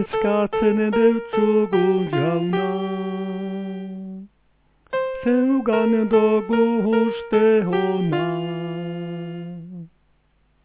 eskatzen deutzugun jauna. Zeugan dugu uste hona.